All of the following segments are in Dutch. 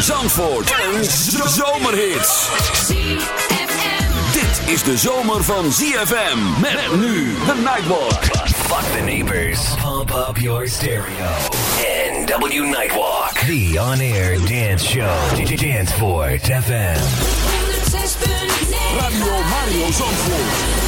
Zandvoort en zomerhits. Dit is de zomer van ZFM. Met nu de Nightwalk. Fuck the neighbors. Pump up your stereo. NW Nightwalk. The on-air dance show. Danceport FM. Radio Mario Zandvoort.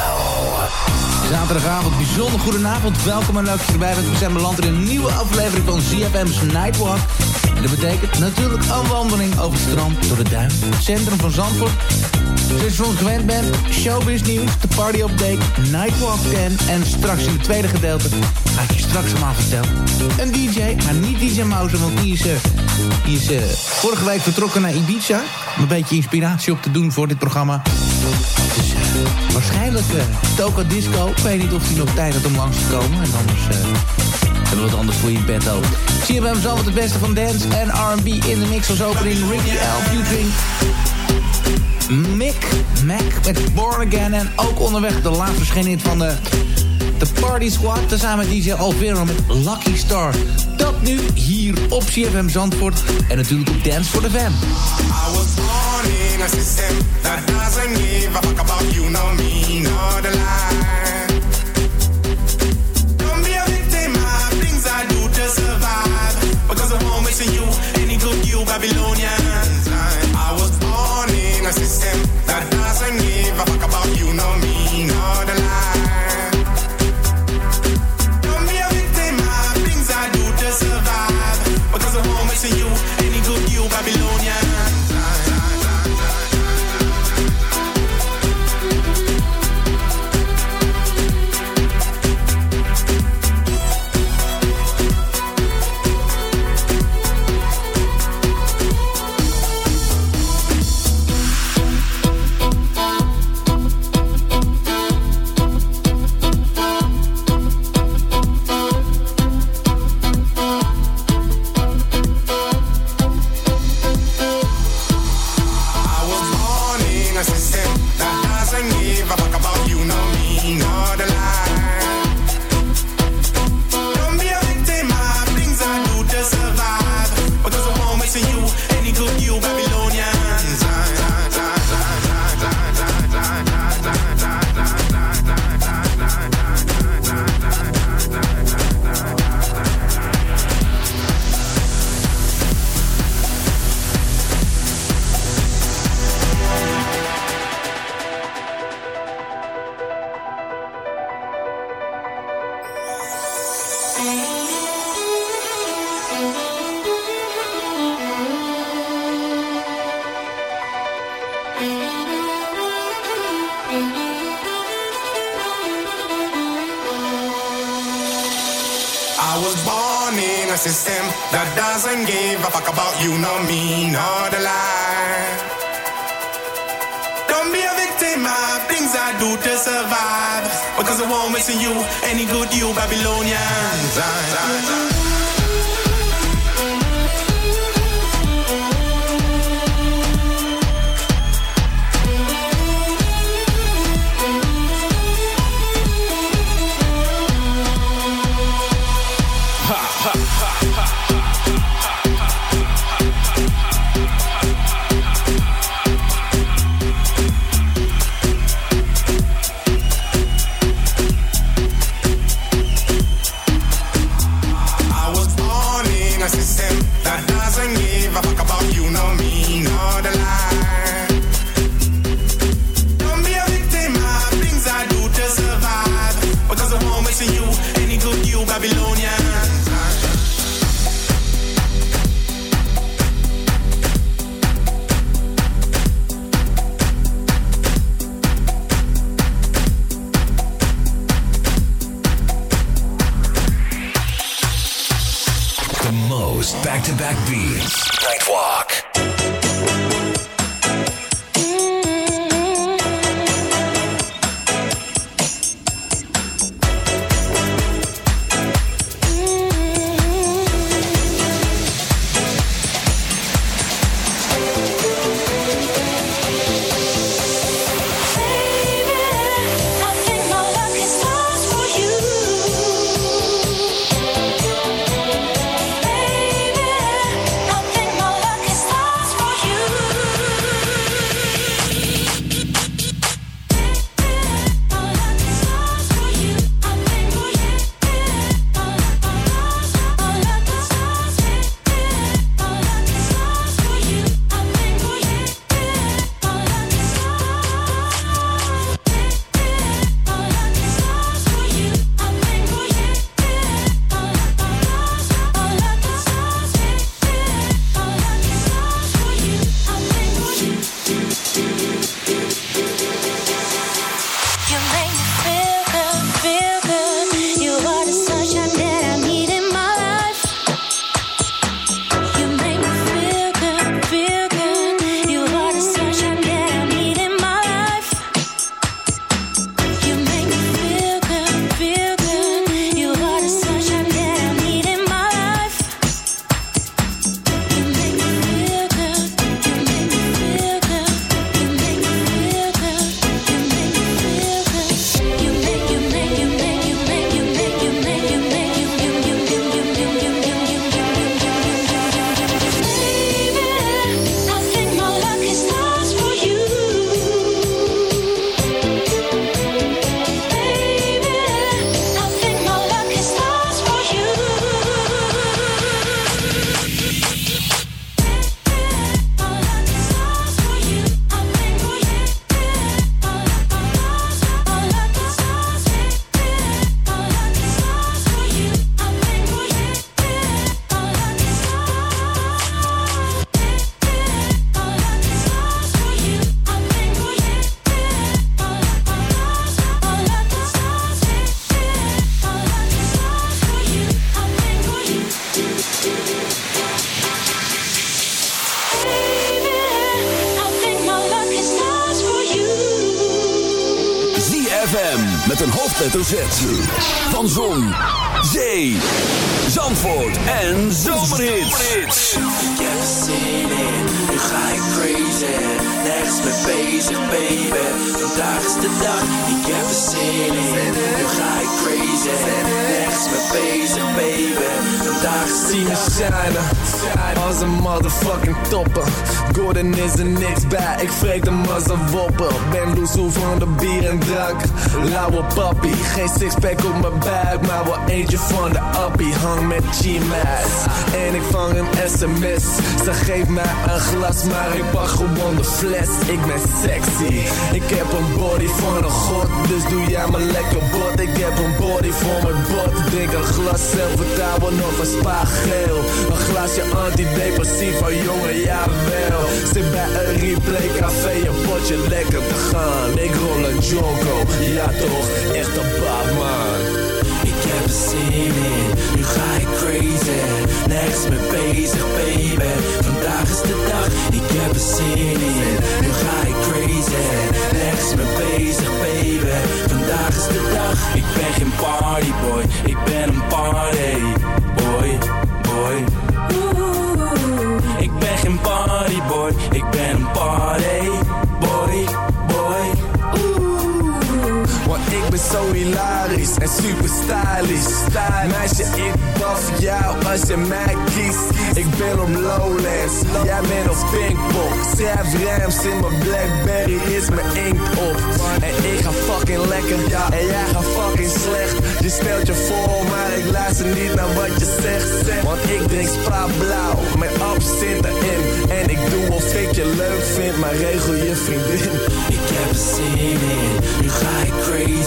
Zaterdagavond, bijzonder goedenavond. Welkom en leuk dat je erbij bent. We zijn beland in een nieuwe aflevering van ZFM's Nightwalk. En dat betekent natuurlijk een wandeling over het strand, door de duin, centrum van Zandvoort. Zoals je ons gewend bent, showbiz nieuws, de party update, Nightwalk 10. En straks in het tweede gedeelte ga ik je straks allemaal vertellen. Een DJ, maar niet DJ Mouse, want die is, uh, die is uh, vorige week vertrokken naar Ibiza. Om een beetje inspiratie op te doen voor dit programma. Dus waarschijnlijk uh, Disco. Ik weet niet of hij nog tijd had om langs te komen. En anders uh, hebben we wat anders voor je in bij hem zo wat het beste van dance en R&B in de mix als opening. Ricky L. featuring Mick Mac met Born Again. En ook onderweg de laatste verschijning van de, de Party Squad. Tezamen met DJ Alvero met Lucky Star. Dat nu hier op CFM Zandvoort. En natuurlijk Dance for the Fam. Fuck about you, no me, no the lie. Don't be a victim of things I do to survive. Because I won't missing you, any good you Babylonians. Van Zon, Zee, Zandvoort en Zomerhits. Ik heb zin in, nu ga ik crazy. Nergens mee bezig, baby. Vandaag is de dag, ik heb er zin in. Nu ga ik crazy. Nergens mee bezig, baby. Vandaag is de dag. Shinen, als een motherfucking topper. Gordon is er niks bij, ik vreet hem als een wopper. Ben loesoe van de bier en drank. Lauwe papi, geen sixpack op mijn buik, maar wel eentje van de appie. Hang met G-Max en ik vang een sms. Ze geeft mij een glas, maar ik pak gewoon de fles. Ik ben sexy, ik heb een body van een god, dus doe jij me lekker bot. Ik heb een body voor mijn bot, drink een glas zelfvertrouwen of een spaargeel. Een glasje antidepressief, oh jongen, jawel. Zit bij een replay café, een potje lekker te gaan. Ik rol een jonko, ja toch, echt een man. Nu ga ik crazy. Nergens mee bezig, baby. Vandaag is de dag, ik heb er zin in. Nu ga ik crazy. Nergens mee bezig, baby. Vandaag is de dag, ik ben geen partyboy. Ik ben een party boy, boy. Ik ben geen partyboy, ik ben een party boy. Ik ben zo hilarisch en super stylish. Meisje, ik baf jou als je mij kiest. Ik ben op Lowlands, jij bent op Pinkpop. Schrijf rams in mijn Blackberry, is mijn inkt op. En ik ga fucking lekker, en jij gaat fucking slecht. Je stelt je voor, maar ik luister niet naar wat je zegt. Want ik drink spa blauw, met absint erin. En ik doe of ik je leuk vindt, maar regel je vriendin. Ik heb er zin in, nu ga ik crazy.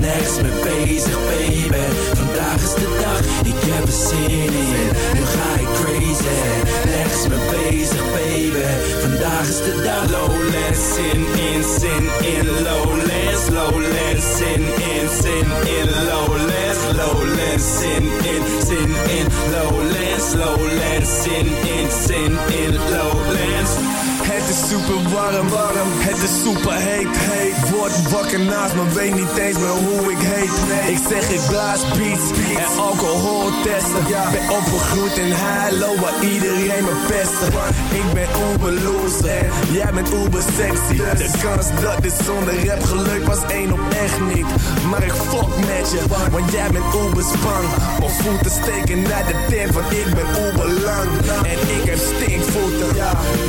Nergens mee bezig, baby. Vandaag is de dag, ik heb er zin in. Nu ga ik crazy. Nergens mee bezig, baby. Vandaag is de dag. Lowlands, zin in, zin in. Lowlands, lowlands, zin in, zin in. Lowlands, lowlands, zin in, zin in. Lowlands, lowlands, in, zin in. Lowlands. Het is super warm, warm. Het is super heet, heet. Word wakker naast me, weet niet eens meer hoe ik heet. Ik zeg ik blaas beats en alcohol testen. Ben opgegroeid in Heilo waar iedereen me pesten. Ik ben uber loser, jij bent uber sexy. De kans dat dit zonder rap geluk was één op echt niet. Maar ik fuck met je, want jij bent uber spang. Mijn voeten steken naar de tent, want ik ben uber lang. En ik heb stinkvoeten,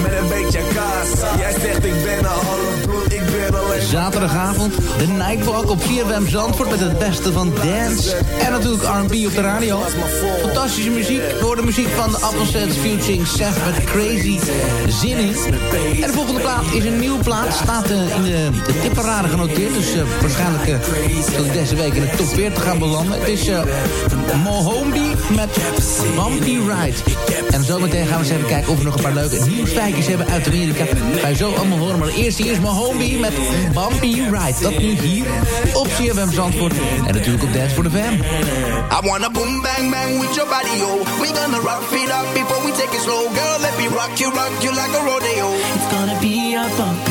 met een beetje ik ben Zaterdagavond, de Nightwalk op 4FM Zandvoort met het beste van dance. En natuurlijk R&B op de radio. Fantastische muziek, door de muziek van de Appelsets featuring Seth met Crazy Zin in. En de volgende plaat is een nieuwe plaat, staat eh, in de, de tipparade genoteerd. Dus eh, waarschijnlijk zal ik deze week in de top 40 gaan belanden. Het is uh, Mohombi met Bumpy Ride. En zometeen gaan we eens even kijken of we nog een paar leuke nieuwsfeitjes hebben uit Amerika. Ga je zo allemaal horen. Maar eerst hier is Mohombi met Bumpy Ride. Dat nu hier op CFM Zandvoort. En natuurlijk op Dance voor de Fam. I wanna boom bang bang with your body, yo. We gonna rock it up before we take it slow. Girl, let me rock you, rock you like a rodeo. It's gonna be a bumpy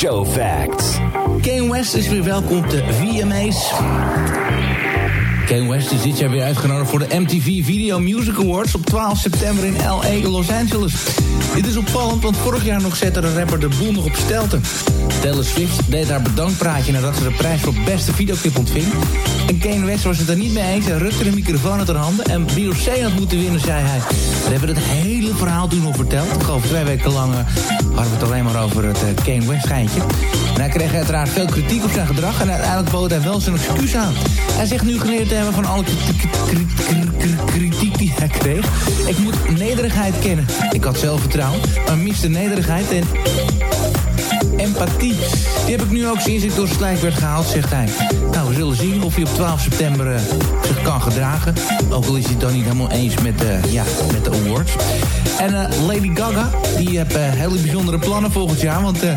Show Facts. Kane West is weer welkom op de VMA's. Kane West is dit jaar weer uitgenodigd voor de MTV Video Music Awards op 12 september in L.A. Los Angeles. Dit is opvallend, want vorig jaar nog zette de rapper de boel nog op stelten. Taylor Swift deed haar bedankpraatje nadat ze de prijs voor beste videoclip ontving. En Kane West was het er niet mee eens en rukte de microfoon uit haar handen. En Beyoncé had moeten winnen, zei hij. We hebben het hele verhaal toen nog verteld. Ik geloof twee weken lang uh, hadden we het alleen maar over het uh, Kane West geintje. En hij kreeg uiteraard veel kritiek op zijn gedrag en uiteindelijk bood hij wel zijn excuus aan. Hij zegt nu geleerd van alle kritiek die hij kreeg. Ik moet nederigheid kennen. Ik had zelfvertrouwen, maar miste nederigheid en empathie. Die heb ik nu ook sinds ik door slijk werd gehaald, zegt hij. Nou, we zullen zien of hij op 12 september uh, zich kan gedragen. Ook al is hij het dan niet helemaal eens met, uh, ja, met de awards. En uh, Lady Gaga, die heeft hele bijzondere plannen volgend jaar. Want de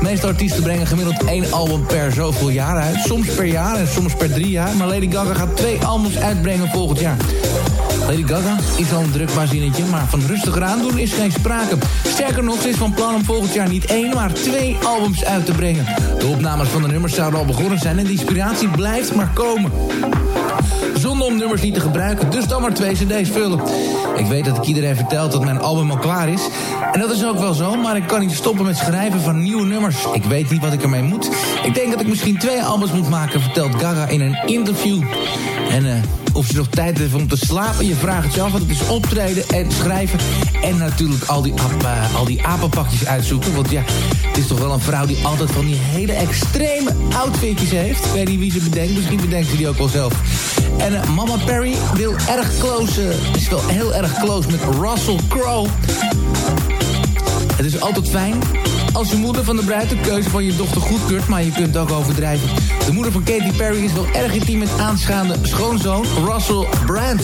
meeste artiesten brengen gemiddeld één album per zoveel jaar uit. Soms per jaar en soms per drie jaar. Maar Lady Gaga gaat twee albums uitbrengen volgend jaar. Lady Gaga is al een druk zinnetje, maar van rustiger aandoen is geen sprake. Sterker nog, ze is van plan om volgend jaar niet één, maar twee albums uit te brengen. De opnames van de nummers zouden al begonnen zijn en de inspiratie blijft maar komen. Zonder om nummers niet te gebruiken, dus dan maar twee cd's vullen. Ik weet dat ik iedereen vertel dat mijn album al klaar is. En dat is ook wel zo, maar ik kan niet stoppen met schrijven van nieuwe nummers. Ik weet niet wat ik ermee moet. Ik denk dat ik misschien twee albums moet maken, vertelt Gaga in een interview. En uh, of je nog tijd heeft om te slapen. Je vraagt het je af, want het is optreden en schrijven. En natuurlijk al die, ap, uh, al die apenpakjes uitzoeken. Want ja, het is toch wel een vrouw die altijd van die hele extreme outfitjes heeft. Weet niet wie ze bedenkt, misschien bedenkt ze die ook wel zelf. En uh, Mama Perry wil erg close, uh, is wel heel erg close met Russell Crowe. Het is altijd fijn als je moeder van de bruid de keuze van je dochter goedkeurt, maar je kunt ook overdrijven. De moeder van Katy Perry is wel erg intiem met aanschaande schoonzoon Russell Brand.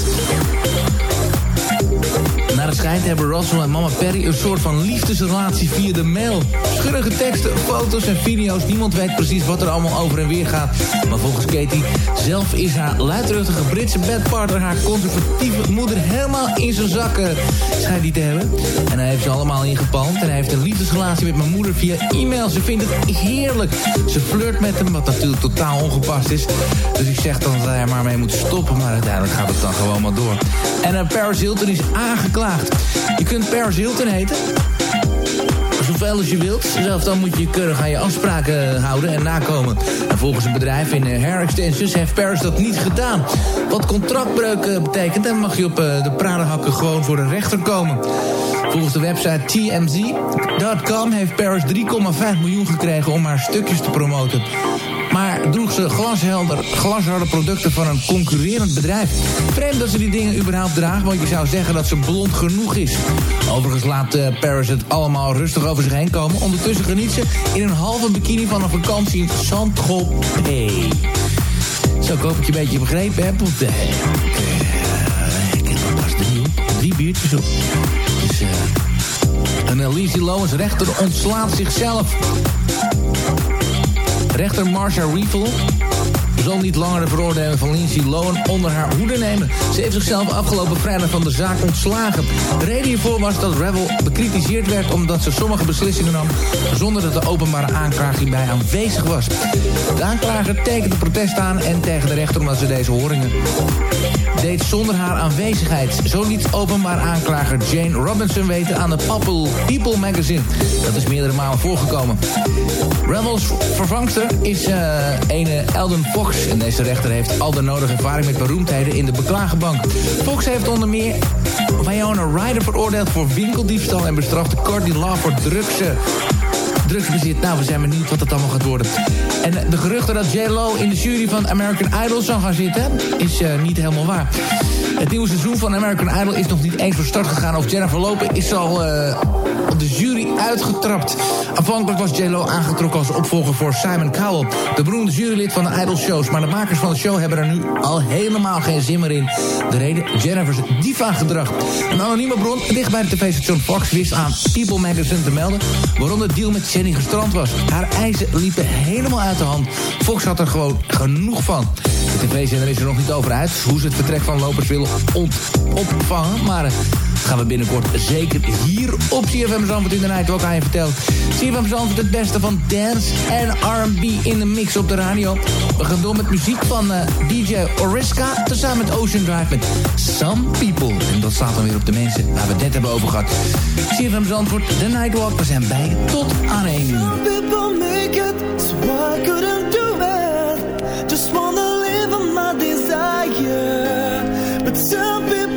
Naar het schijnt hebben Russell en mama Perry een soort van liefdesrelatie via de mail. Schurrige teksten, foto's en video's. Niemand weet precies wat er allemaal over en weer gaat. Maar volgens Katie zelf is haar luidruchtige Britse bedpartner... haar conservatieve moeder helemaal in zijn zakken schijnt die te hebben. En hij heeft ze allemaal ingepalmd. En hij heeft een liefdesrelatie met mijn moeder via e-mail. Ze vindt het heerlijk. Ze flirt met hem, wat natuurlijk totaal ongepast is. Dus ik zeg dan dat hij er maar mee moet stoppen. Maar uiteindelijk gaat het dan gewoon maar door. En uh, Paris Hilton is aangeklaagd je kunt Paris Hilton heten. Zoveel als je wilt. Zelfs dan moet je keurig aan je afspraken houden en nakomen. En volgens een bedrijf in eh, Hair Extensions heeft Paris dat niet gedaan. Wat contractbreuk eh, betekent, dan mag je op eh, de pradenhakken gewoon voor de rechter komen. Volgens de website TMZ.com heeft Paris 3,5 miljoen gekregen om haar stukjes te promoten maar droeg ze glashelder, glasharde producten van een concurrerend bedrijf. Vreemd dat ze die dingen überhaupt dragen, want je zou zeggen dat ze blond genoeg is. Overigens laat uh, Paris het allemaal rustig over zich heen komen. Ondertussen geniet ze in een halve bikini van een vakantie in Saint-Tropez. Zo, ik hoop dat je een beetje begrepen hebt. Want, ik, uh, ik heb pas drie, drie biertjes op. Dus, uh, en Elise Lowen's rechter ontslaat zichzelf. Rechter Marsha Riefel zal niet langer de veroordeling van Lindsay Lohan onder haar hoede nemen. Ze heeft zichzelf afgelopen vrijdag van de zaak ontslagen. De reden hiervoor was dat Revel bekritiseerd werd omdat ze sommige beslissingen nam... zonder dat de openbare aanklager hierbij aanwezig was. De aanklager tekende protest aan en tegen de rechter omdat ze deze horingen deed zonder haar aanwezigheid. Zo liet openbaar aanklager Jane Robinson weten aan de People magazine. Dat is meerdere malen voorgekomen. Rebels vervangster is uh, ene Elden Fox. En deze rechter heeft al de nodige ervaring met beroemdheden in de beklagenbank. Fox heeft onder meer Wyona Ryder veroordeeld voor winkeldiefstal... en bestrafte Courtney Law voor drugs drugsbezit. Nou, we zijn benieuwd wat het allemaal gaat worden. En de geruchten dat J-Lo in de jury van American Idol zou gaan zitten... is uh, niet helemaal waar. Het nieuwe seizoen van American Idol is nog niet eens van start gegaan. Of Jennifer lopen is al eh, op de jury uitgetrapt. Aanvankelijk was JLo aangetrokken als opvolger voor Simon Cowell. De beroemde jurylid van de Idol shows. Maar de makers van de show hebben er nu al helemaal geen zin meer in. De reden? Jennifer's diva-gedrag. Een anonieme bron dicht bij de tv-station Fox wist aan People Magazine te melden... waarom de deal met Jenny gestrand was. Haar eisen liepen helemaal uit de hand. Fox had er gewoon genoeg van. De tv-zender is er nog niet over uit hoe ze het vertrek van lopers willen willen opvangen. Maar eh, gaan we binnenkort zeker hier op CFM Zandvoort in de Night ook aan je vertellen. CFM Zandvoort het beste van dance en R&B in de mix op de radio. We gaan door met muziek van eh, DJ Oriska tezamen met Ocean Drive met Some People. En dat staat dan weer op de mensen waar we net hebben over gehad. CFM Zandvoort, de Nightwalk, we zijn bij tot aan 1 uur. People make it, so I couldn't do it. Just wanna live on my desire. Some people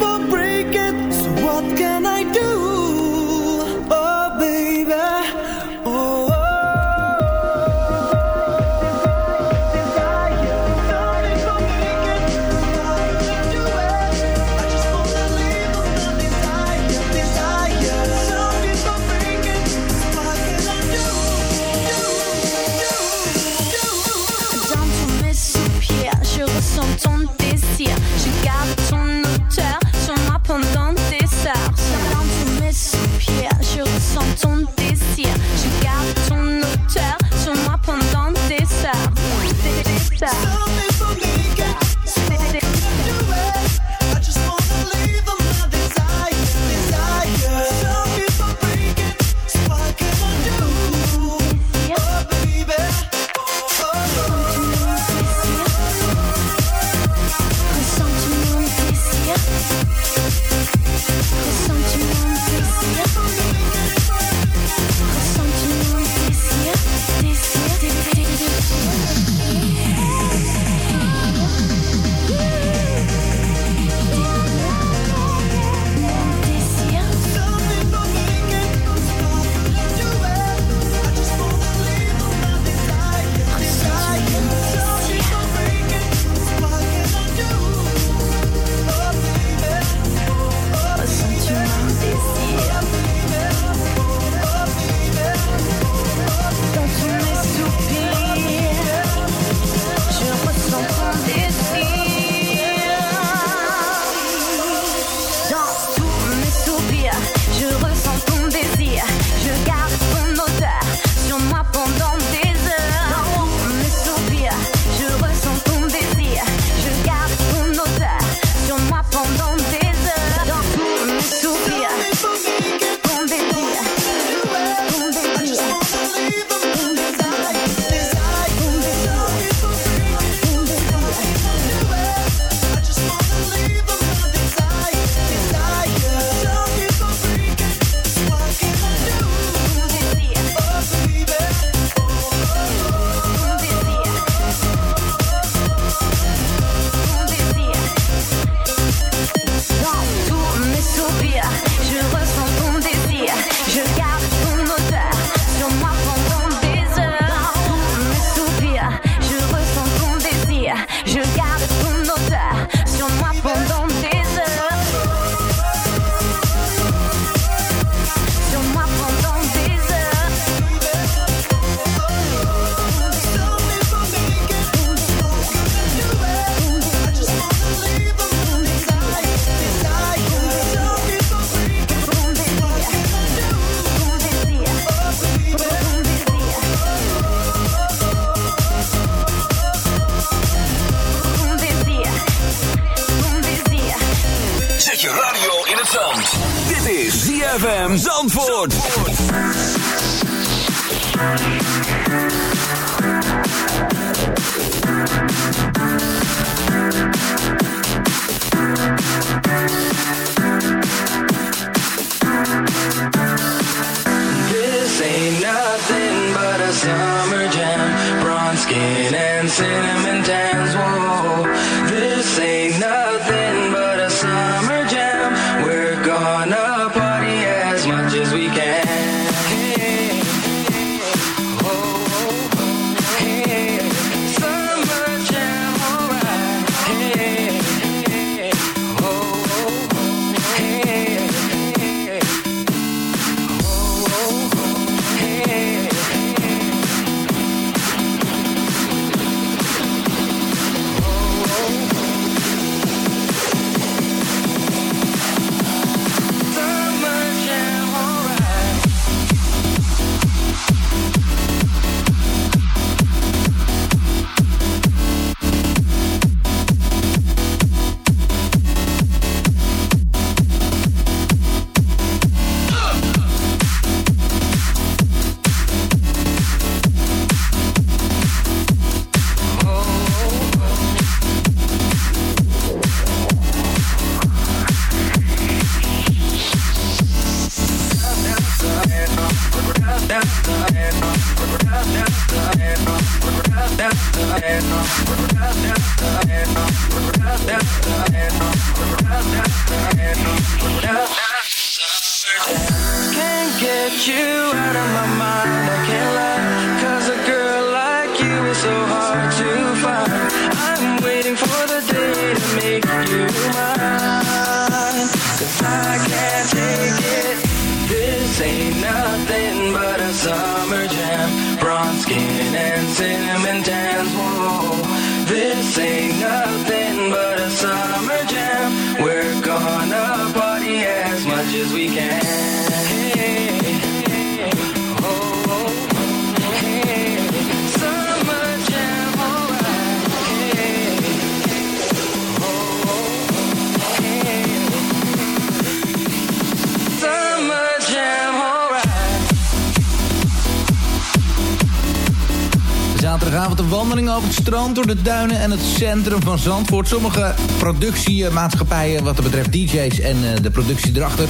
duinen en het centrum van Zandvoort. Sommige productiemaatschappijen, wat dat betreft DJ's en eh, de productie erachter...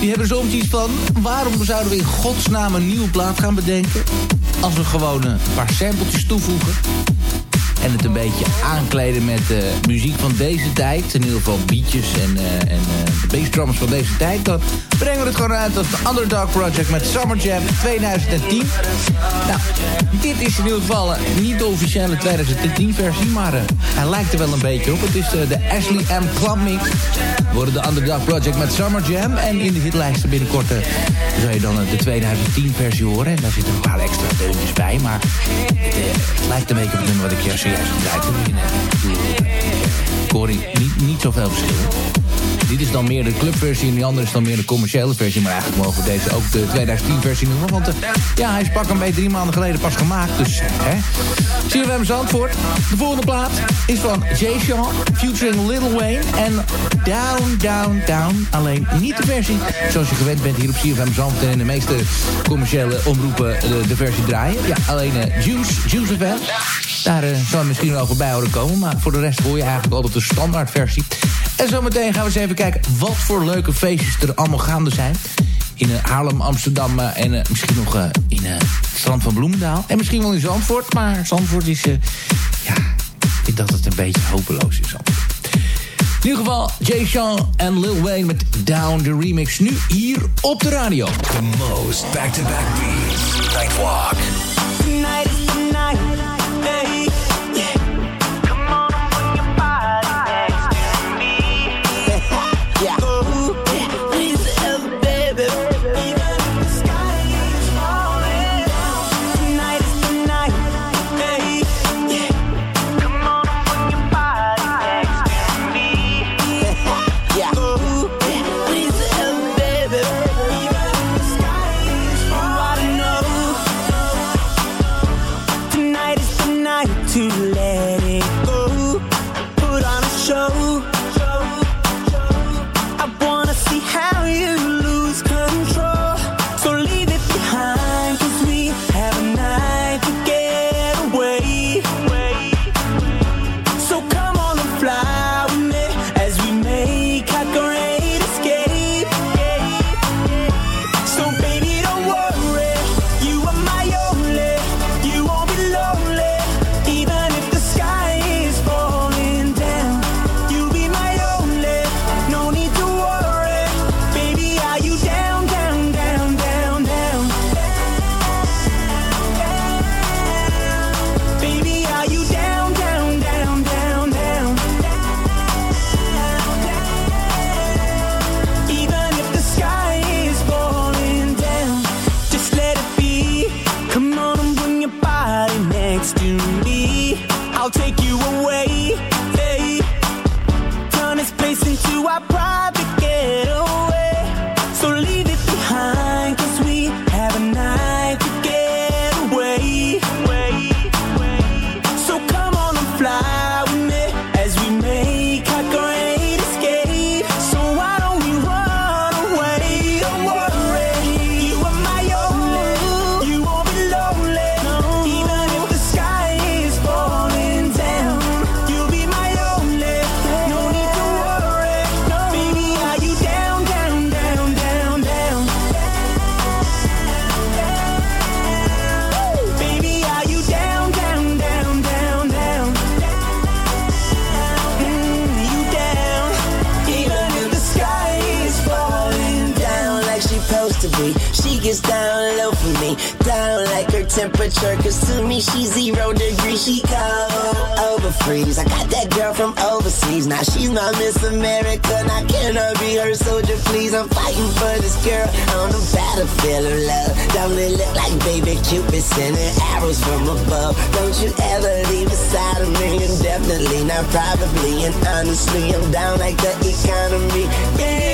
die hebben soms iets van... waarom zouden we in godsnaam een nieuwe plaat gaan bedenken... als we gewoon een paar sampletjes toevoegen... En het een beetje aankleden met uh, muziek van deze tijd. In ieder geval beatjes en, uh, en de bassdrummers van deze tijd. Dan brengen we het gewoon uit als de Underdog Project met Summer Jam 2010. Nou, dit is in ieder geval niet de officiële 2010 versie, maar hij lijkt er wel een beetje op. Het is de Ashley M. Club Mix. Worden de Underdog Project met Summer Jam. En in de hitlijsten binnenkort zul je dan de 2010 versie horen. En daar zitten een paar extra deuntjes bij. Maar het, lijkt een beetje op het nummer wat ik juist zojuist gebruikte. Ik niet, niet zoveel verschil. Dit is dan meer de clubversie en die andere is dan meer de commerciële versie. Maar eigenlijk mogen we deze ook de 2010 versie noemen. Want uh, ja, hij is pak een beetje drie maanden geleden pas gemaakt. Dus hè. Hem antwoord. De volgende plaat is van Jay Sean, featuring Lil Wayne en Down, Down, Down. Alleen niet de versie zoals je gewend bent hier op CFM Zandvoort en in de meeste commerciële omroepen de, de versie draaien. Ja, alleen uh, Juice, Juice FM. Daar uh, zou misschien wel voorbij horen komen. Maar voor de rest hoor je eigenlijk altijd de standaard versie. En zometeen gaan we eens even kijken wat voor leuke feestjes er allemaal gaande zijn. In uh, Haarlem, Amsterdam uh, en uh, misschien nog in het strand van Bloemendaal. En misschien wel in Zandvoort. Maar Zandvoort is, ja, ik denk dat het een beetje hopeloos is. Zandvoort. In ieder geval, Jay Sean en Lil Wayne met Down the Remix. Nu hier op de radio. The most back-to-back -back beats. Nightwalk. Tonight is the night. Temperature, cause to me she's zero degrees. She cold over freeze. I got that girl from overseas. Now she's my Miss America. Now can I be her soldier, please? I'm fighting for this girl on the battlefield of love. Don't it look like baby Cupid sending arrows from above? Don't you ever leave beside of me? Definitely not probably. And honestly, I'm down like the economy. Yeah,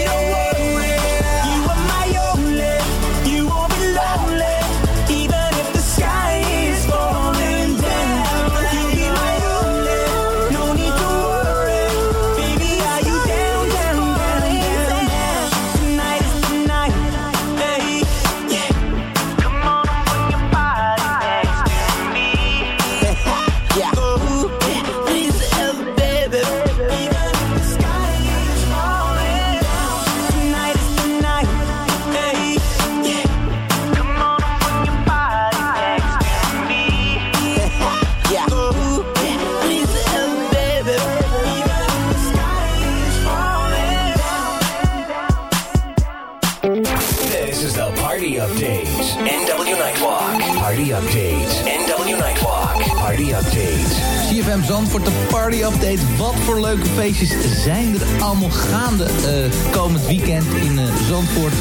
Zandvoort, de party update. Wat voor leuke feestjes zijn er allemaal gaande eh, komend weekend in eh, Zandvoort.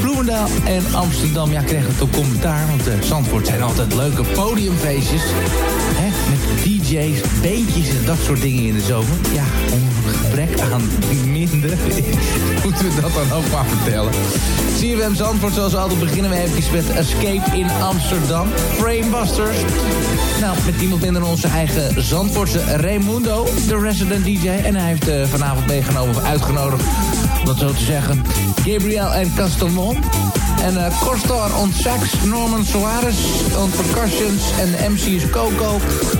Bloemendaal en Amsterdam. Ja, kregen het ook commentaar, want eh, Zandvoort zijn altijd leuke podiumfeestjes. Met DJ's, beentjes en dat soort dingen in de zomer. Ja, om gebrek aan minder moeten we dat dan ook maar vertellen. CFM Zandvoort, zoals altijd beginnen we even met Escape in Amsterdam. Framebusters. Nou, met iemand minder onze eigen Zandvoortse Raimundo, de resident DJ. En hij heeft eh, vanavond meegenomen of uitgenodigd, om dat zo te zeggen, Gabriel en Castelmon. En uh, Corstar on sax, Norman Soares on percussions en de MC is Coco.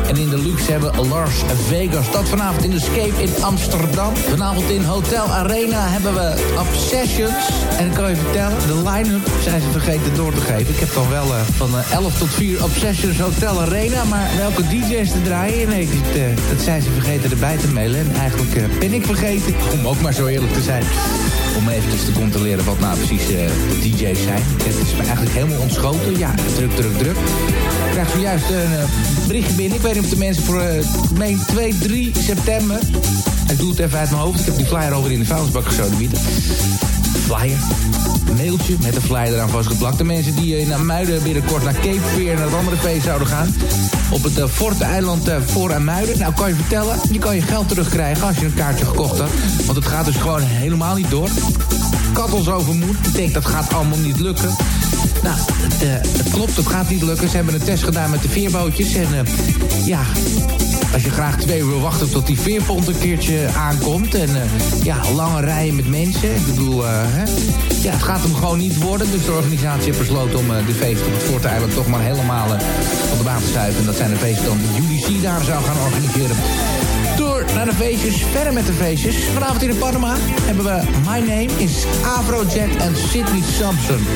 En in de luxe hebben Lars Vegas. Dat vanavond in de Escape in Amsterdam. Vanavond in Hotel Arena hebben we Obsessions. En ik kan je vertellen, de line-up zijn ze vergeten door te geven. Ik heb dan wel uh, van uh, 11 tot 4 Obsessions Hotel Arena. Maar welke DJ's te draaien? Nee, dat, dat zijn ze vergeten erbij te mailen. En eigenlijk ben ik vergeten, om ook maar zo eerlijk te zijn om eventjes te controleren wat nou precies uh, de DJ's zijn. Het is me eigenlijk helemaal ontschoten. Ja, druk, druk, druk. Ik krijg zojuist een uh, berichtje binnen. Ik weet niet of de mensen voor uh, meen 2, 3 september... Ik doe het even uit mijn hoofd. Ik heb die flyer over in de vuilnisbak gesodemieten. Flyer. Een mailtje met een flyer eraan vastgeplakt. De mensen die naar Muiden binnenkort naar Cape Fear... en naar het andere feest zouden gaan. Op het uh, Forte-eiland uh, voor en Muiden. Nou, kan je vertellen, je kan je geld terugkrijgen als je een kaartje gekocht had. Want het gaat dus gewoon helemaal niet door. Kattels overmoed. Ik denk dat gaat allemaal niet lukken. Nou, het, uh, het, klopt, het gaat niet lukken. Ze hebben een test gedaan met de veerbootjes. En ja, als je graag twee wil wachten tot die veerpont een keertje aankomt. En ja, lange rijen met mensen. Ik bedoel, hè? ja, het gaat hem gewoon niet worden. Dus de organisatie besloten om de feest op het Forte-eiland toch maar helemaal op de baan te zuiven. En dat zijn de feesten die UDC daar zou gaan organiseren. Door naar de feestjes, verder met de feestjes. Vanavond in de Panama hebben we My Name is Afrojack en Sidney Sampson.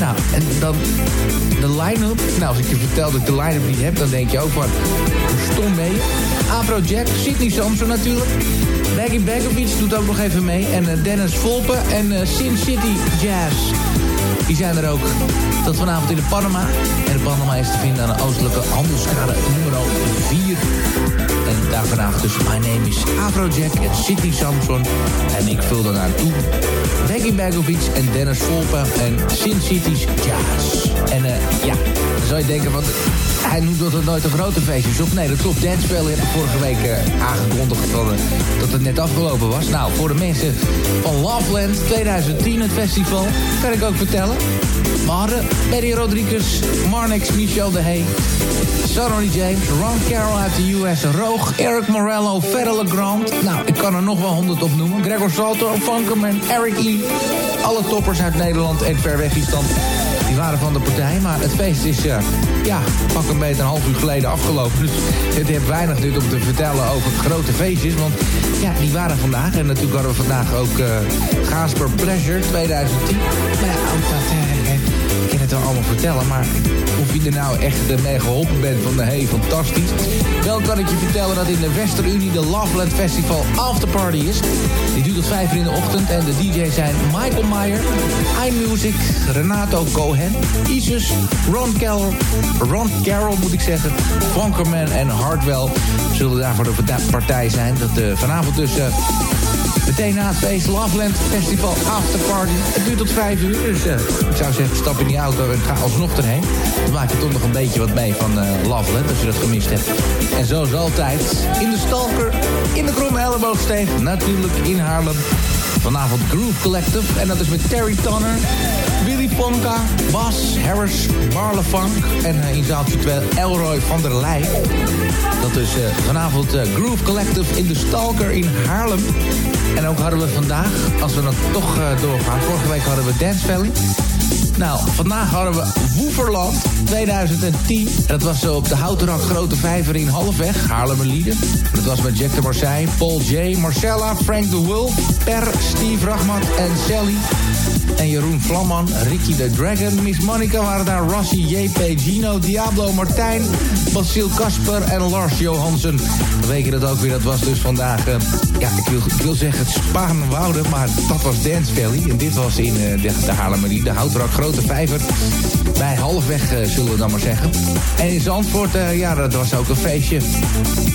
Nou, en dan de line-up. Nou, als ik je vertel dat ik de line-up niet heb, dan denk je ook van... Stom je? Afrojack, Sidney Sampson natuurlijk. Baggy Bagovic doet ook nog even mee. En uh, Dennis Volpe en uh, Sin City Jazz. Die zijn er ook. Dat vanavond in de Panama. En de Panama is te vinden aan de oostelijke handelskade nummer 4. En daar vanavond dus My Name is Afrojack en City Samson. En ik vul daarna toe. Becky Bagovic en Dennis Volpe en Sin City's Jazz. En uh, ja, zou je denken, want hij noemt dat het nooit een grote feestjes op. Nee, dat klopt. Dancespel heb ik vorige week uh, aangekondigd uh, dat het net afgelopen was. Nou, voor de mensen van Loveland 2010, het festival, kan ik ook vertellen. We hadden Betty Rodriguez, Marnix, Michel de Hey, Sonny James, Ron Carroll uit de US, Roog, Eric Morello, Federle Legrand. Nou, ik kan er nog wel honderd op noemen. Gregor Salto, Funkerman, Eric Lee. Alle toppers uit Nederland en ver weg die stand. Die waren van de partij, maar het feest is, uh, ja, pak een beetje een half uur geleden afgelopen. Dus het heeft weinig nut om te vertellen over grote feestjes, want ja, die waren vandaag. En natuurlijk hadden we vandaag ook uh, Gasper Pleasure 2010. Maar ja, ook het allemaal vertellen. Maar of je er nou echt mee geholpen bent van de hey, fantastisch. Wel kan ik je vertellen dat in de Westerunie de Loveland Festival Afterparty is. Die duurt tot 5 uur in de ochtend. En de DJ's zijn Michael Meyer, iMusic, Renato Cohen, Isus, Ron Carroll, Ron Carroll moet ik zeggen, Funkerman en Hardwell zullen daar voor de partij zijn. Dat uh, vanavond dus... Uh, Meteen na het Loveland Festival Afterparty. Het duurt tot 5 uur, dus uh, ik zou zeggen stap in die auto en ga alsnog erheen. Dan maak je toch nog een beetje wat mee van uh, Loveland, als je dat gemist hebt. En zoals altijd, in de Stalker, in de Kromme Elleboogsteeg, natuurlijk in Haarlem. Vanavond Groove Collective. En dat is met Terry Tonner, Willy Ponka, Bas, Harris, Barle Funk. En uh, in zaaltje 2 Elroy van der Leij. Dat is uh, vanavond uh, Groove Collective in de Stalker in Haarlem. En ook hadden we vandaag, als we dan toch doorgaan... Vorige week hadden we Dance Valley. Nou, vandaag hadden we Woeverland 2010. Dat was op de Houtenrak Grote Vijver in Halfweg, Haarlemmerlieden. Dat was met Jack de Marseille, Paul J, Marcella, Frank de Wolf, Per, Steve Rachmat en Sally. En Jeroen Vlamman, Ricky the Dragon, Miss Monica waren daar, Rossi, JP, Gino, Diablo, Martijn, Basil Kasper en Lars Johansen. We weten dat ook weer, dat was dus vandaag, uh, ja, ik wil, ik wil zeggen het Spaanwouden, maar dat was Dance Valley. En dit was in uh, de, de Haarlemmerie, de Houtrak Grote Vijver. Bij halfweg, uh, zullen we dan maar zeggen. En in Zandvoort, uh, ja, dat was ook een feestje.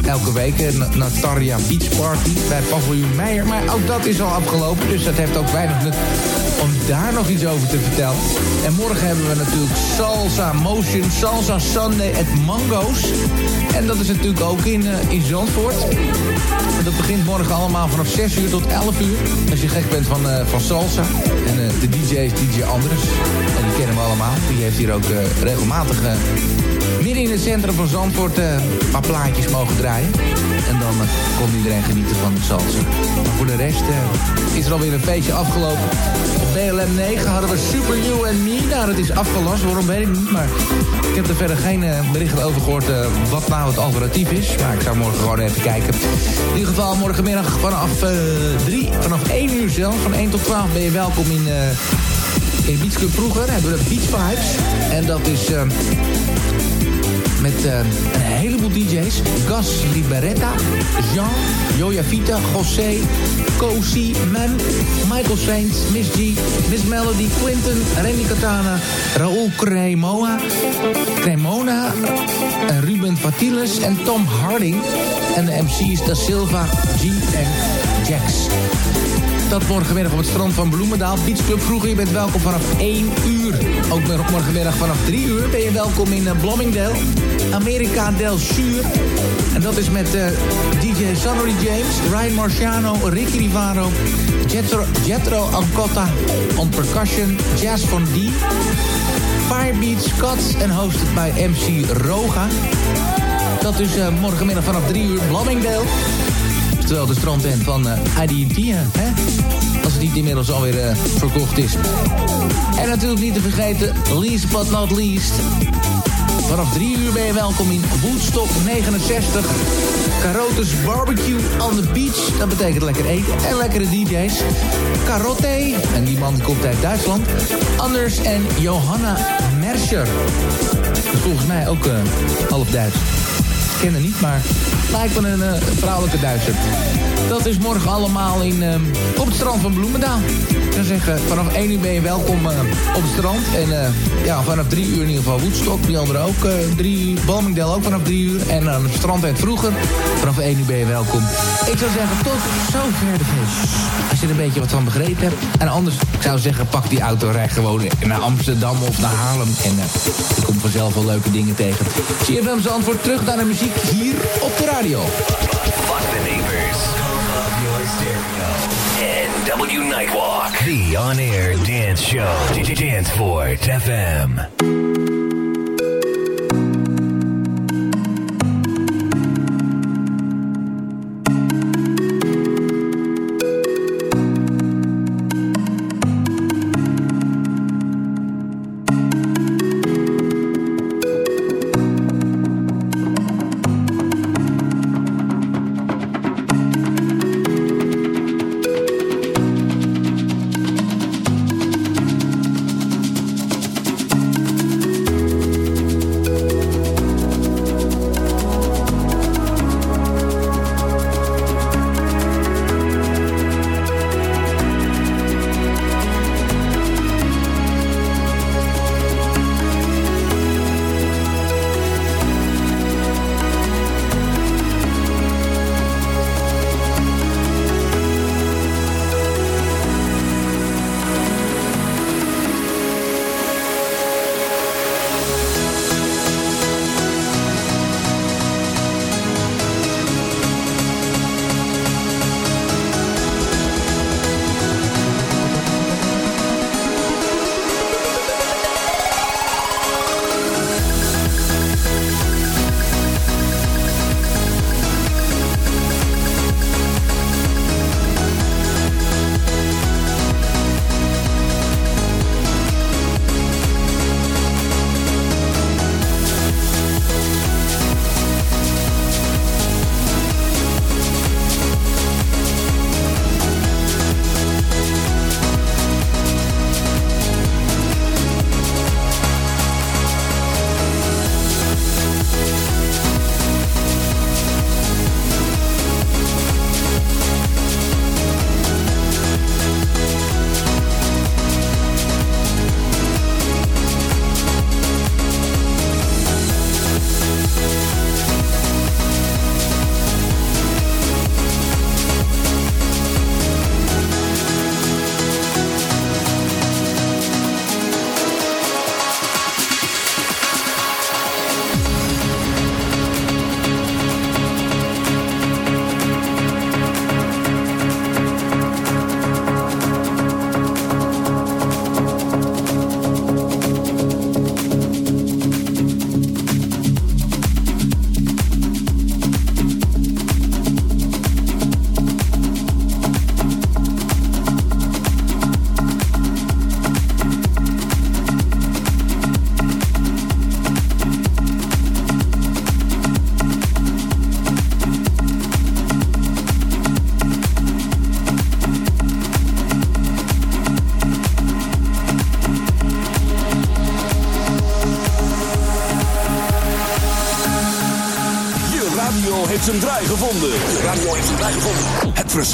Elke week een Nataria Beach Party bij Paviljoen Meijer. Maar ook dat is al afgelopen, dus dat heeft ook weinig om daar nog iets over te vertellen. En morgen hebben we natuurlijk Salsa Motion, Salsa Sunday at Mango's. En dat is natuurlijk ook in, uh, in Zandvoort. Dat begint morgen allemaal vanaf 6 uur tot 11 uur. Als je gek bent van, uh, van salsa. En uh, de DJ is DJ Andres. En die kennen we allemaal. Die heeft hier ook regelmatig midden in het centrum van Zandvoort een paar plaatjes mogen draaien. En dan kon iedereen genieten van de salsa. Maar voor de rest is er alweer een feestje afgelopen. Op BLM 9 hadden we Super You and Me. Nou, dat is afgelast. Waarom weet ik niet. Maar ik heb er verder geen uh, berichten over gehoord uh, wat nou het alternatief is. Maar ik zou morgen gewoon even kijken. In ieder geval morgenmiddag vanaf uh, 3, vanaf 1 uur zelf. Van 1 tot 12 ben je welkom in, in Beach Club vroeger. Hebben de Beach Vibes. En dat is met uh, een heleboel DJ's. Gas Liberetta, Jean, Joya Vita, José, Cozy, Mem, Michael Saints, Miss G, Miss Melody, Quinton, Remy Katana, Raúl Cremoa, Cremona, en Ruben Fatiles en Tom Harding. En de MC's Da Silva, G en Jax. Dat morgenmiddag op het strand van Bloemendaal. Beach Club vroeger, je bent welkom vanaf 1 uur. Ook morgenmiddag vanaf 3 uur ben je welkom in uh, Bloomingdale. Amerika del Sur. En dat is met uh, DJ Sonny James, Ryan Marciano, Ricky Rivaro, Jetro, Jetro Ancotta on percussion, Jazz van D, Firebeat Scots en hosted bij MC Roga. Dat is uh, morgenmiddag vanaf 3 uur Bloomingdale. Terwijl de strandtent van uh, hè? Als het niet inmiddels alweer uh, verkocht is. En natuurlijk niet te vergeten, least but not least... Vanaf 3 uur ben je welkom in Woodstock 69. Carotes Barbecue on the Beach. Dat betekent lekker eten en lekkere DJ's. Carotte, en die man komt uit Duitsland. Anders en Johanna Merscher. Volgens mij ook uh, half Duits. Ik ken haar niet, maar lijkt me een uh, vrouwelijke Duitser. Dat is morgen allemaal in, uh, op het strand van Bloemendaal. Ik zou zeggen, vanaf 1 uur ben je welkom uh, op het strand. En uh, ja, vanaf 3 uur in ieder geval Woodstock. Die andere ook 3 uur. Balmingdale ook vanaf 3 uur. En aan het strand het vroeger. Vanaf 1 uur ben je welkom. Ik zou zeggen, tot zover de. Als je er een beetje wat van begrepen hebt. En anders, ik zou zeggen, pak die auto, rij gewoon naar Amsterdam of naar Haarlem. En je komt vanzelf wel leuke dingen tegen. CFM's antwoord terug naar de muziek hier op de radio. NW Nightwalk. The on-air dance show. Dance Fort FM.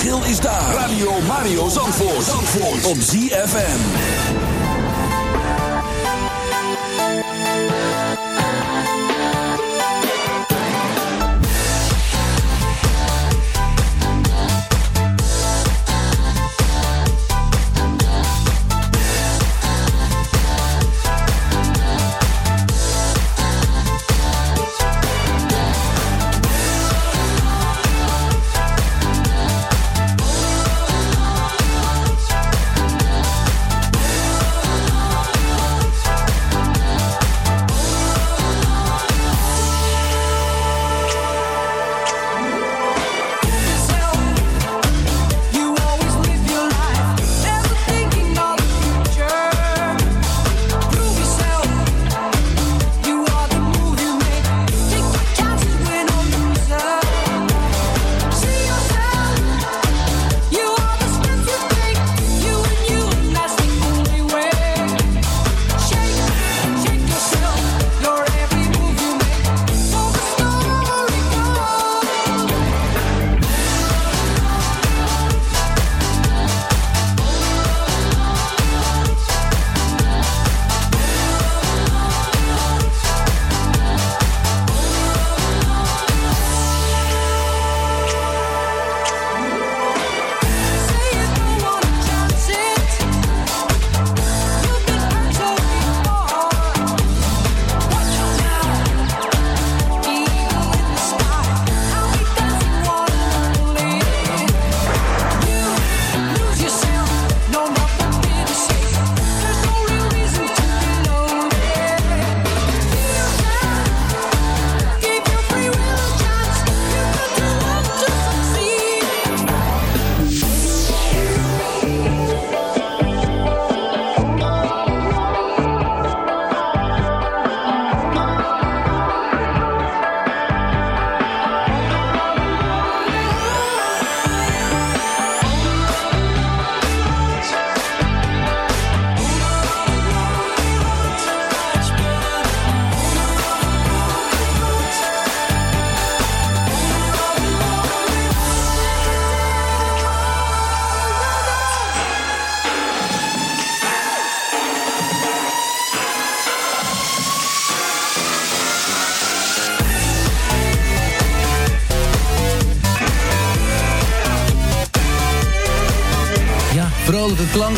Verschil is daar. Radio Mario Zandvoort. Zandvoort. Op ZFM.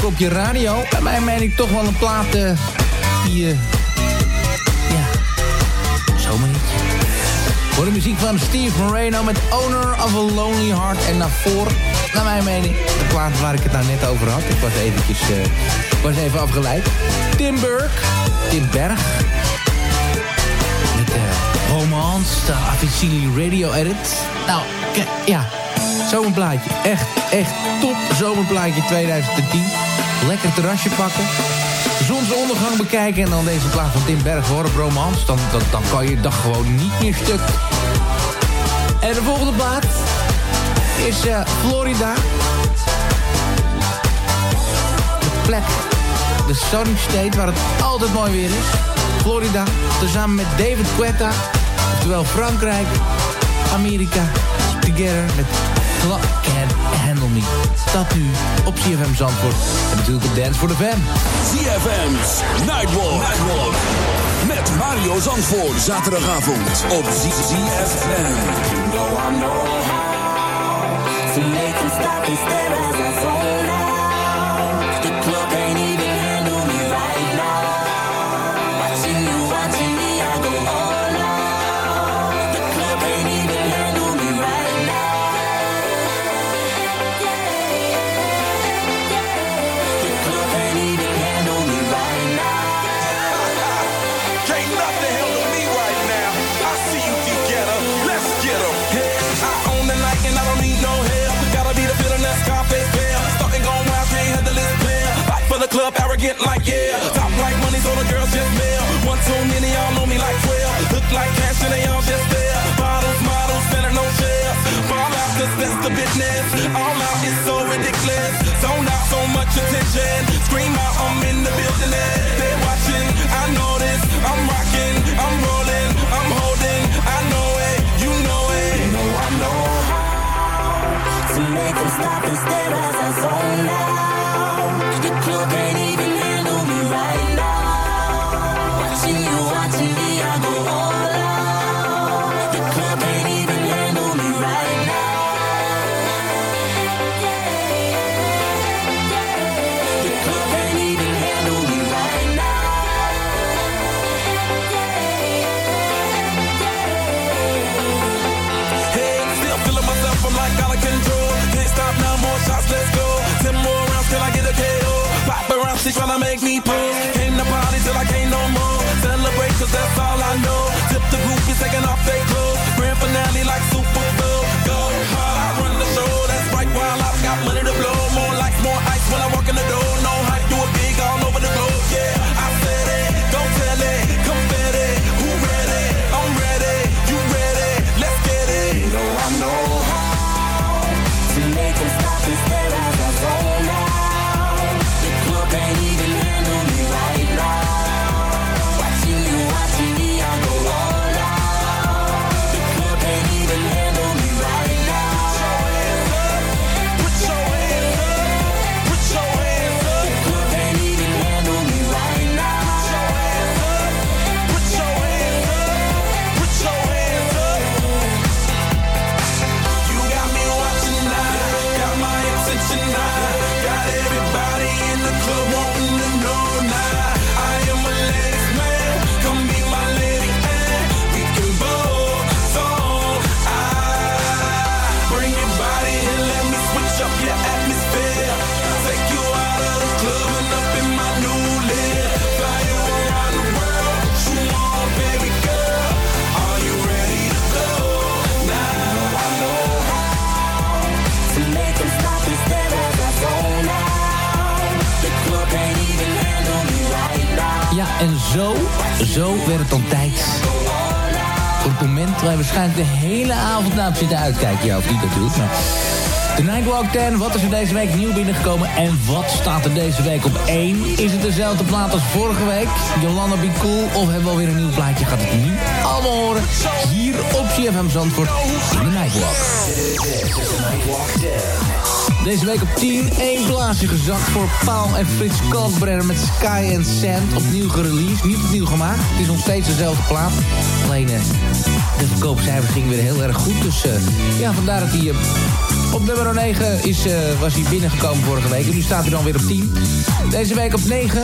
Op je radio. Bij mij meen ik toch wel een plaat eh, die... eh, ja, zomaar niet. Voor de muziek van Steve Moreno met Owner of a Lonely Heart. En daarvoor, naar mijn mening, de plaat waar ik het nou net over had. Ik was eventjes, eh, was even afgeleid. Tim Burke, Tim Berg. Met de Romance, de Avicii Radio Edit. Nou, ja, zomerplaatje. Echt, echt top zomerplaatje 2010. Lekker terrasje pakken. Zonsondergang bekijken en dan deze plaat van Tim horen op Romance. Dan, dan, kan je dag gewoon niet meer stuk. En de volgende plaat is eh, Florida. De plek, de sunny state waar het altijd mooi weer is. Florida, tezamen met David Guetta. Oftewel Frankrijk, Amerika, together met Can't Handle Me. Dat nu op CFM Zandvoort. En natuurlijk op Dance for the Fam. ZFM's Nightwalk. Nightwalk. Met Mario Zandvoort. Zaterdagavond op ZFM. To make them stop and stare as I fall out. The club ain't even handle me right now. Watching you, watching club, like yeah. Top like money, so the girls just mail. One too many, y'all know me like 12. Look like cash and they all just there. Bottles, models, better no shares. Fall out, cause that's the business. All out is so ridiculous. Zone out, so much attention. Scream out, I'm in the building. They're watching, I know this. I'm rocking, I'm rolling, I'm holding. I know it, you know it. You know I'm stop and stare as I zone out. Tryna make me pull. Came to party till I can't no more. Celebrate, cause that's all I know. Tip the groupies taking off their clothes. Grand finale like Super Bowl. Go hard, I run the show. That's right, while I got money to blow. More lights, more ice when I walk in the door. No hype, do it big all over the globe. Yeah, I said it, go tell it, get it. Who ready? I'm ready, you ready? Let's get it. You know I know how to make them stop and stare as I zone en zo, zo werd het dan tijd. Voor het moment waar je waarschijnlijk de hele avond naar zitten uitkijken. Ja, of niet natuurlijk, maar... De Nightwalk 10, wat is er deze week nieuw binnengekomen en wat staat er deze week op 1? Is het dezelfde plaat als vorige week? Jolanda Be Cool of hebben we alweer een nieuw plaatje? Gaat het nu allemaal horen hier op CFM Zandvoort in de Nightwalk. Deze week op 10, één plaatsje gezakt voor Paul en Frits Kalkbrenner met Sky and Sand. Opnieuw gereleased, niet opnieuw gemaakt. Het is nog steeds dezelfde plaat. Alleen eh, de verkoopcijfers gingen weer heel erg goed. Dus eh, ja, vandaar dat hij... eh, op nummer 9 is, eh, was hij binnengekomen vorige week. En nu staat hij dan weer op 10. Deze week op 9.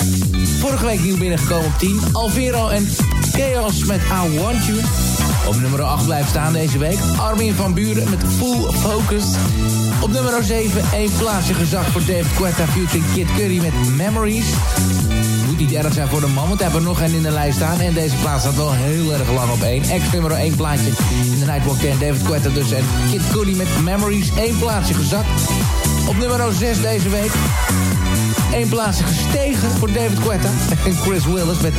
Vorige week nieuw binnengekomen op 10. Alvero en Chaos met I Want You. Op nummer 8 blijft staan deze week. Armin van Buren met Full Focus. Op nummer 7 één plaatsje gezakt voor David Guetta featuring Kid Curry met Memories. Moet niet erg zijn voor de man, want hebben nog één in de lijst staan. En deze plaats staat wel heel erg lang op één. Ex nummer 1 plaatje in de Nightwalk 10. David Guetta dus en Kid Curry met Memories. één plaatsje gezakt. Op nummer 6 deze week. Eén plaatsje gestegen voor David Guetta. En Chris Willis met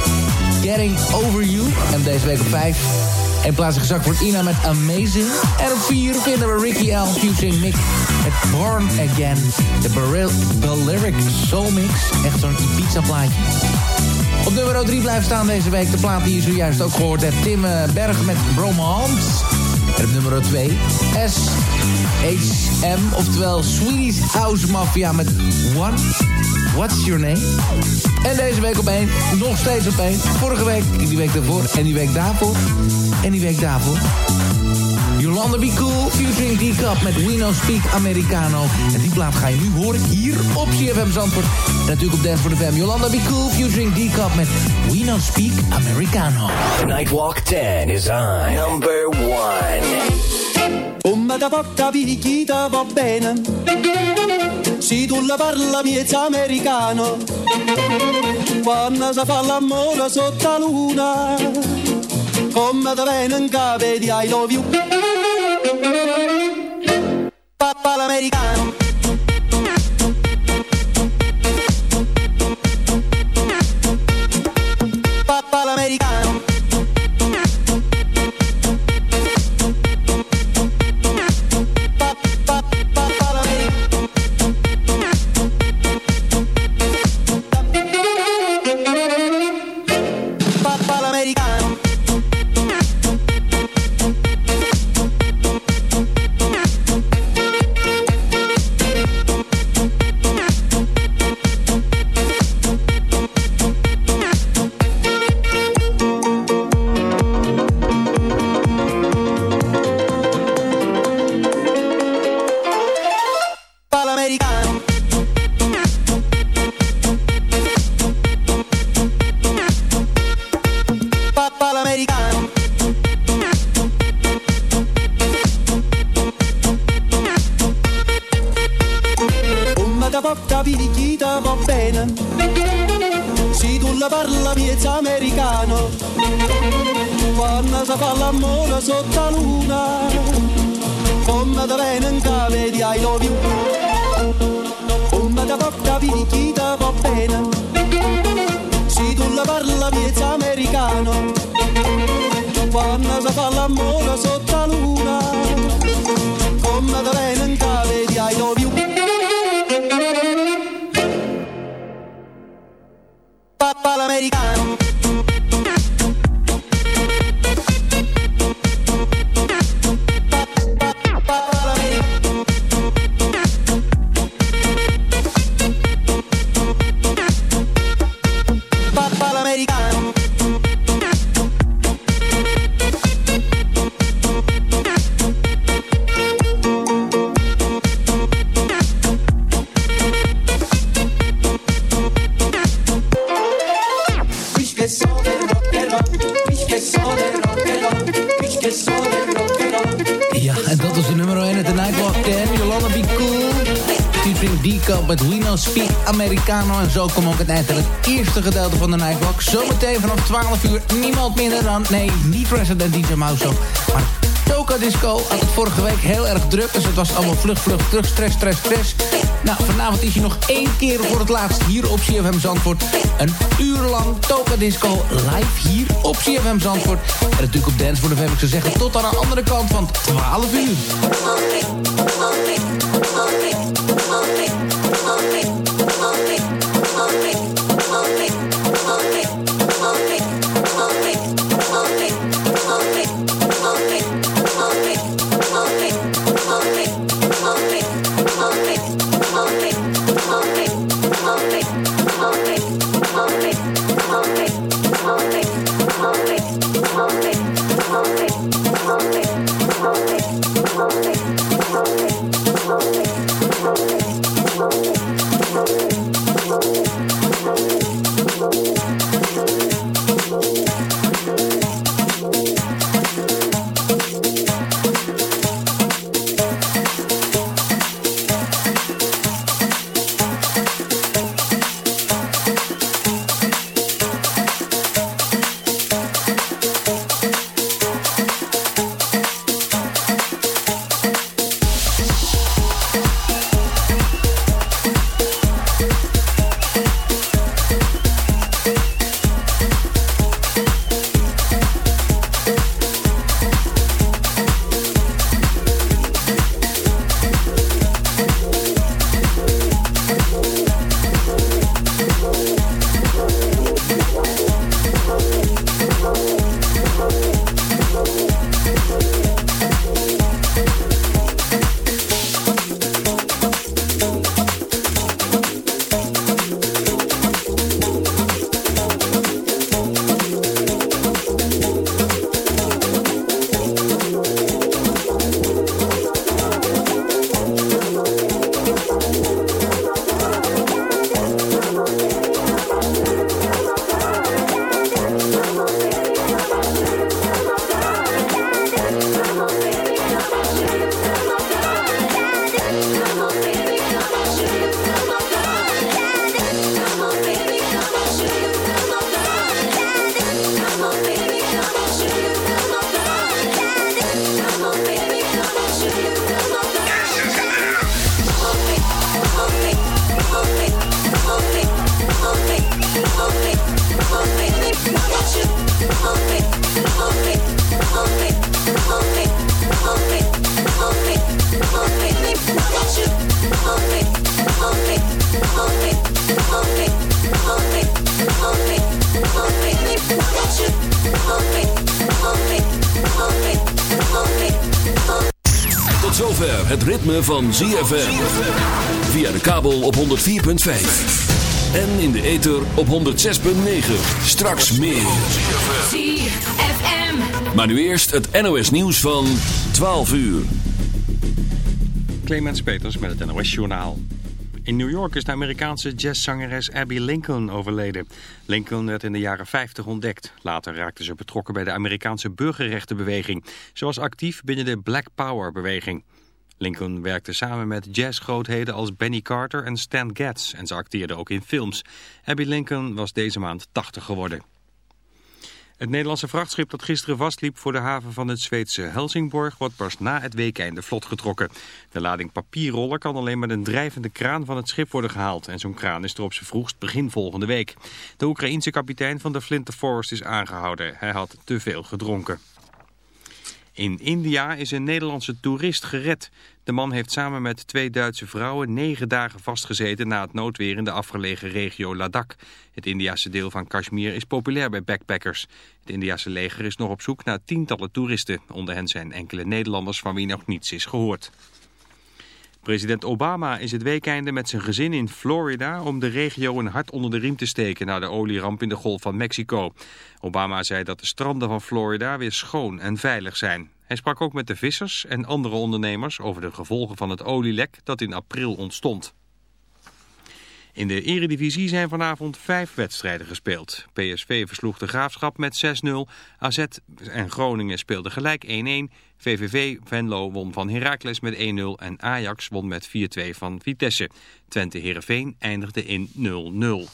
Getting Over You. En deze week op 5. Eén plaatsje gezakt voor Ina met Amazing. En op 4 vinden we Ricky L. featuring Mick met Born Again. De Balearic Soul Mix. Echt zo'n Ibiza plaatje. Op nummer 3 blijft staan deze week de plaat die je zojuist ook gehoord hebt. Tim eh, Berg met Bromance. En op nummer 2 SHM, oftewel Swedish House Mafia met One. What's Your Name? En deze week op 1, nog steeds op 1. Vorige week, die week daarvoor, en die week daarvoor, en die week daarvoor. Yolanda Be Cool, featuring D-Cup met We No Speak Americano. En die plaat ga je nu horen hier op CFM Zandvoort. En natuurlijk op Dance for the Fam. Yolanda Be Cool, featuring D-Cup met We No Speak Americano. Nightwalk 10 is on. Number 1. Come da porta picchita va bene Se tu la parla miezza americano. Quando si fa l'amore sotto la luna Come da bene in capo di I love you. Papà l'americano Ja, en dat is de nummer 1 in de Nightwalk 10. Yolanda Be Cool. Featuring Deco met We No Speak Americano. En zo komt ook het eind het eerste gedeelte van de Nightwalk. Zometeen vanaf 12 uur niemand minder dan... Nee, niet Resident DJ Mouse, maar Disco had het vorige week heel erg druk. Dus het was allemaal vlug, vlug, terug, stress, stress, stress. Nou, vanavond is je nog één keer voor het laatst hier op CFM Zandvoort. Een uur lang Disco live hier op CFM Zandvoort. En natuurlijk op Dance voor heb ik ze zeggen tot aan de andere kant van 12 uur. Van ZFM. Via de kabel op 104.5. En in de ether op 106.9. Straks meer. ZFM. Maar nu eerst het NOS nieuws van 12 uur. Clemens Peters met het NOS Journaal. In New York is de Amerikaanse jazzzangeres Abby Lincoln overleden. Lincoln werd in de jaren 50 ontdekt. Later raakte ze betrokken bij de Amerikaanse burgerrechtenbeweging. Ze was actief binnen de Black Power beweging. Lincoln werkte samen met jazzgrootheden als Benny Carter en Stan Getz en ze acteerde ook in films. Abby Lincoln was deze maand 80 geworden. Het Nederlandse vrachtschip dat gisteren vastliep voor de haven van het Zweedse Helsingborg wordt pas na het weekeinde vlot getrokken. De lading papierrollen kan alleen met een drijvende kraan van het schip worden gehaald en zo'n kraan is er op zijn vroegst begin volgende week. De Oekraïense kapitein van de Flinter Forest is aangehouden. Hij had te veel gedronken. In India is een Nederlandse toerist gered. De man heeft samen met twee Duitse vrouwen negen dagen vastgezeten na het noodweer in de afgelegen regio Ladakh. Het Indiase deel van Kashmir is populair bij backpackers. Het Indiase leger is nog op zoek naar tientallen toeristen. Onder hen zijn enkele Nederlanders van wie nog niets is gehoord. President Obama is het weekeinde met zijn gezin in Florida om de regio een hart onder de riem te steken na de olieramp in de Golf van Mexico. Obama zei dat de stranden van Florida weer schoon en veilig zijn. Hij sprak ook met de vissers en andere ondernemers over de gevolgen van het olielek dat in april ontstond. In de eredivisie zijn vanavond vijf wedstrijden gespeeld. PSV versloeg de Graafschap met 6-0. AZ en Groningen speelden gelijk 1-1. VVV Venlo won van Heracles met 1-0 en Ajax won met 4-2 van Vitesse. Twente Heerenveen eindigde in 0-0.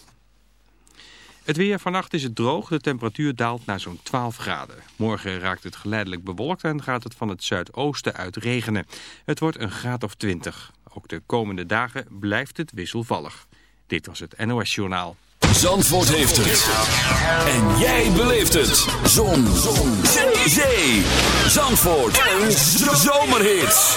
Het weer vannacht is het droog, de temperatuur daalt naar zo'n 12 graden. Morgen raakt het geleidelijk bewolkt en gaat het van het zuidoosten uit regenen. Het wordt een graad of 20. Ook de komende dagen blijft het wisselvallig. Dit was het NOS Journaal. Zandvoort heeft het. En jij beleeft het. Zon. Zon. Zee. Zandvoort. Een zomerhit